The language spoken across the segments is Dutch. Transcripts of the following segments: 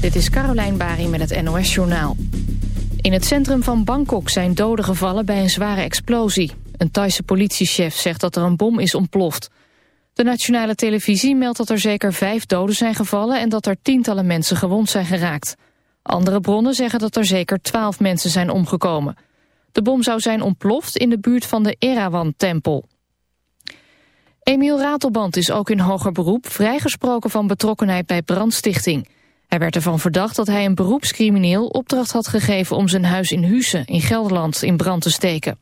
Dit is Carolijn Bari met het NOS Journaal. In het centrum van Bangkok zijn doden gevallen bij een zware explosie. Een Thaise politiechef zegt dat er een bom is ontploft. De nationale televisie meldt dat er zeker vijf doden zijn gevallen... en dat er tientallen mensen gewond zijn geraakt. Andere bronnen zeggen dat er zeker twaalf mensen zijn omgekomen. De bom zou zijn ontploft in de buurt van de Erawan-tempel. Emiel Ratelband is ook in hoger beroep vrijgesproken van betrokkenheid bij brandstichting. Hij werd ervan verdacht dat hij een beroepscrimineel opdracht had gegeven om zijn huis in Husse in Gelderland in brand te steken.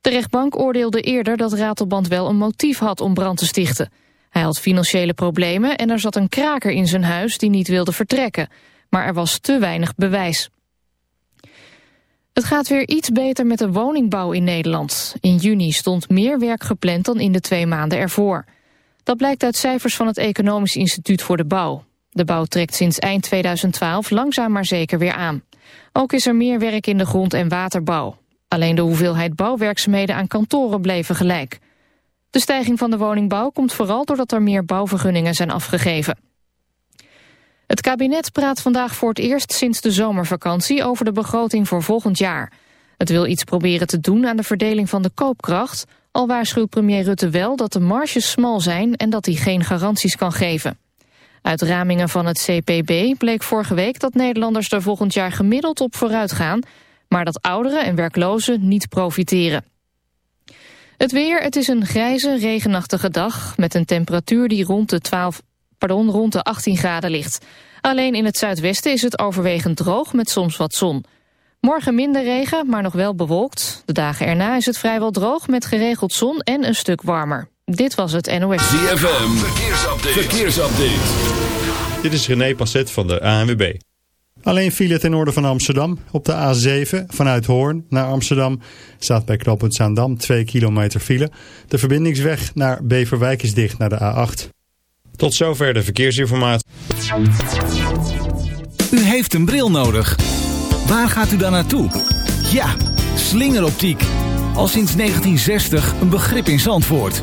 De rechtbank oordeelde eerder dat Ratelband wel een motief had om brand te stichten. Hij had financiële problemen en er zat een kraker in zijn huis die niet wilde vertrekken. Maar er was te weinig bewijs. Het gaat weer iets beter met de woningbouw in Nederland. In juni stond meer werk gepland dan in de twee maanden ervoor. Dat blijkt uit cijfers van het Economisch Instituut voor de Bouw. De bouw trekt sinds eind 2012 langzaam maar zeker weer aan. Ook is er meer werk in de grond- en waterbouw. Alleen de hoeveelheid bouwwerkzaamheden aan kantoren bleven gelijk. De stijging van de woningbouw komt vooral doordat er meer bouwvergunningen zijn afgegeven. Het kabinet praat vandaag voor het eerst sinds de zomervakantie over de begroting voor volgend jaar. Het wil iets proberen te doen aan de verdeling van de koopkracht, al waarschuwt premier Rutte wel dat de marges smal zijn en dat hij geen garanties kan geven. Uit ramingen van het CPB bleek vorige week dat Nederlanders er volgend jaar gemiddeld op vooruit gaan, maar dat ouderen en werklozen niet profiteren. Het weer, het is een grijze, regenachtige dag met een temperatuur die rond de 12, pardon, rond de 18 graden ligt. Alleen in het zuidwesten is het overwegend droog met soms wat zon. Morgen minder regen, maar nog wel bewolkt. De dagen erna is het vrijwel droog met geregeld zon en een stuk warmer. Dit was het NOS. ZFM, verkeersupdate. verkeersupdate. Dit is René Passet van de ANWB. Alleen file ten noorden van Amsterdam. Op de A7 vanuit Hoorn naar Amsterdam staat bij knooppunt Zaandam 2 kilometer file. De verbindingsweg naar Beverwijk is dicht naar de A8. Tot zover de verkeersinformatie. U heeft een bril nodig. Waar gaat u dan naartoe? Ja, slingeroptiek. Al sinds 1960 een begrip in Zandvoort.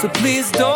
So please don't.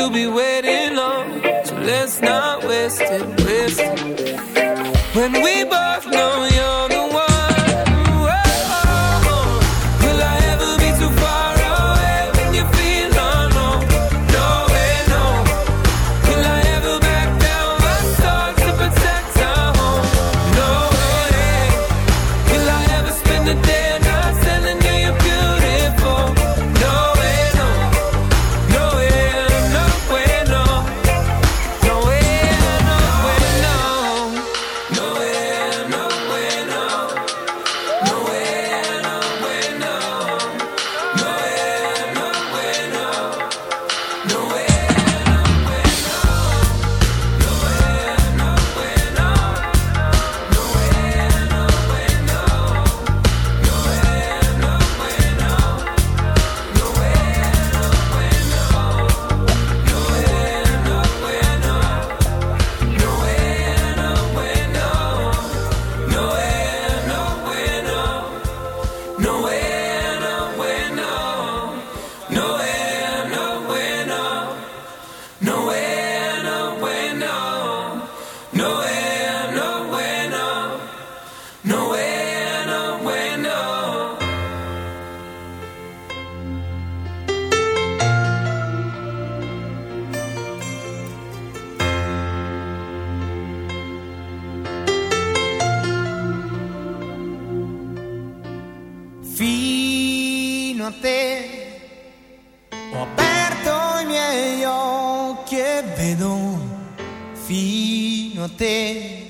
you'll be with te. Ho aperto i miei occhi e vedo fino a te.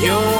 Yo.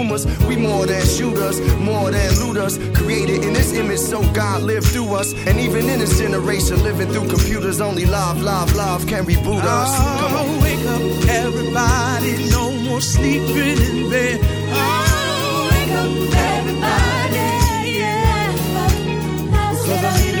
consumers. We more than shooters, more than looters. Created in this image, so God lived through us. And even in this generation, living through computers, only love, love, love can reboot us. Come on, wake up, everybody. No more sleeping in bed. Oh, wake up, everybody. Yeah. Cause I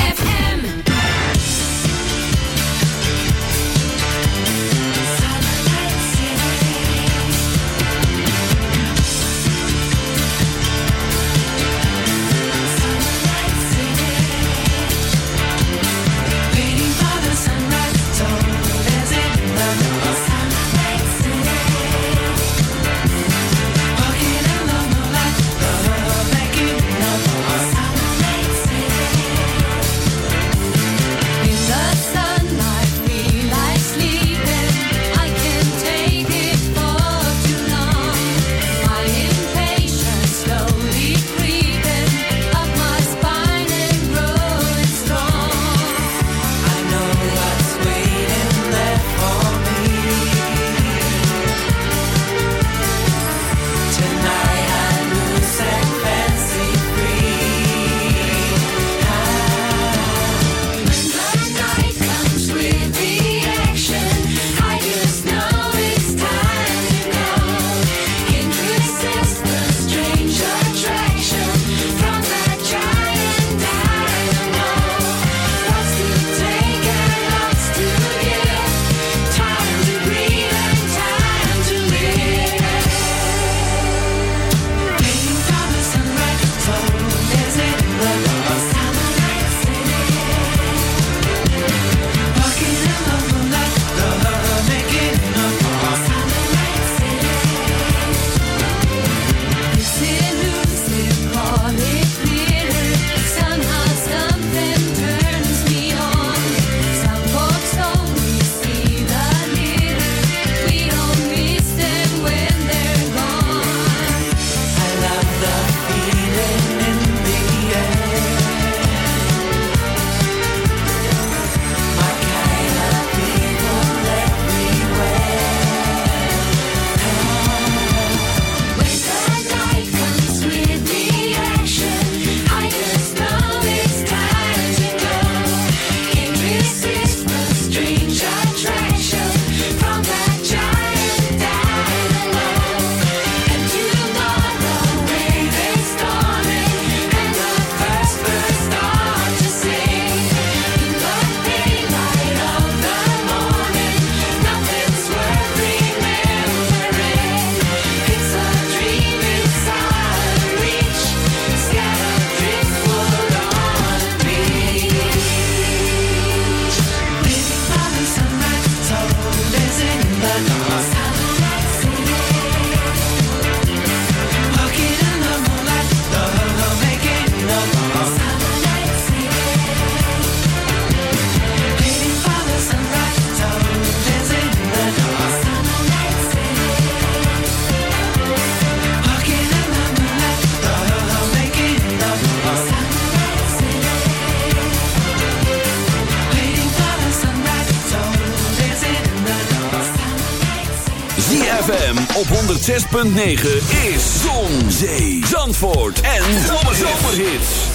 106.9 is Zon, Zee, Zandvoort en Zomerhits.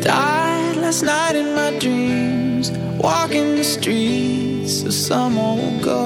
Died last night in my dreams, walking the streets of some old ghost.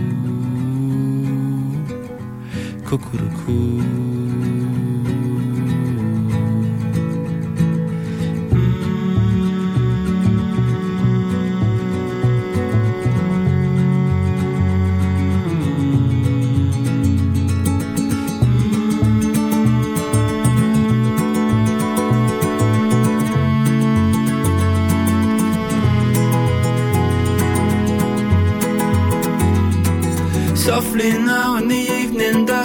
Kukuruku.